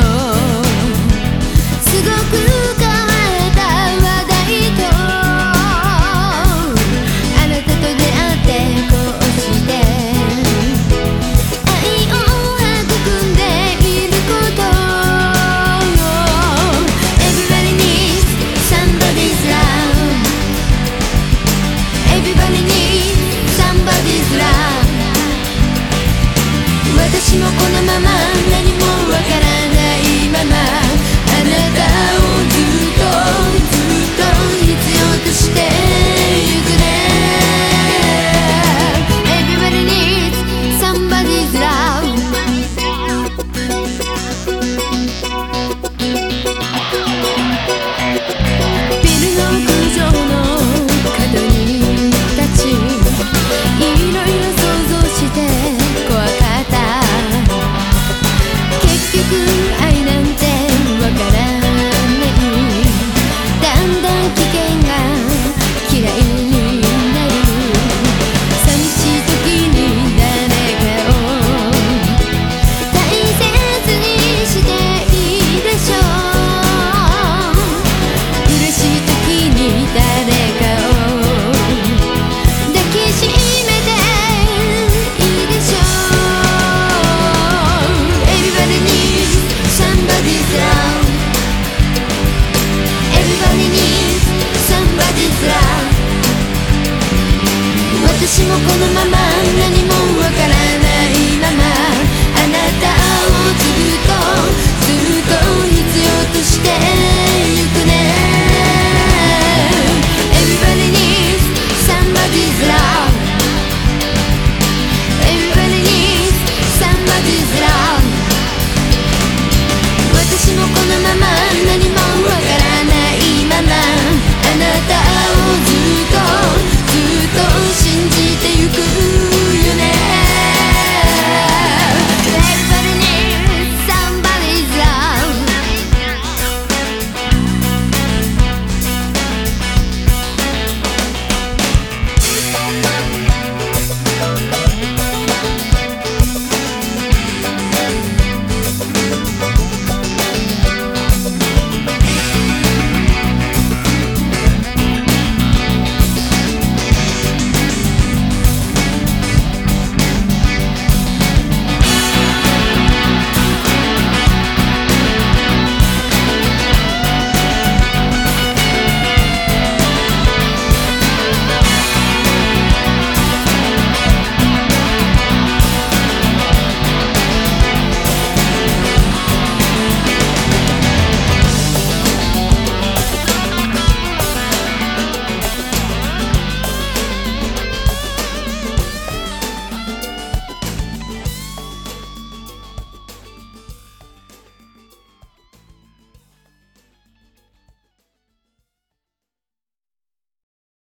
todo. 私もこのまま何も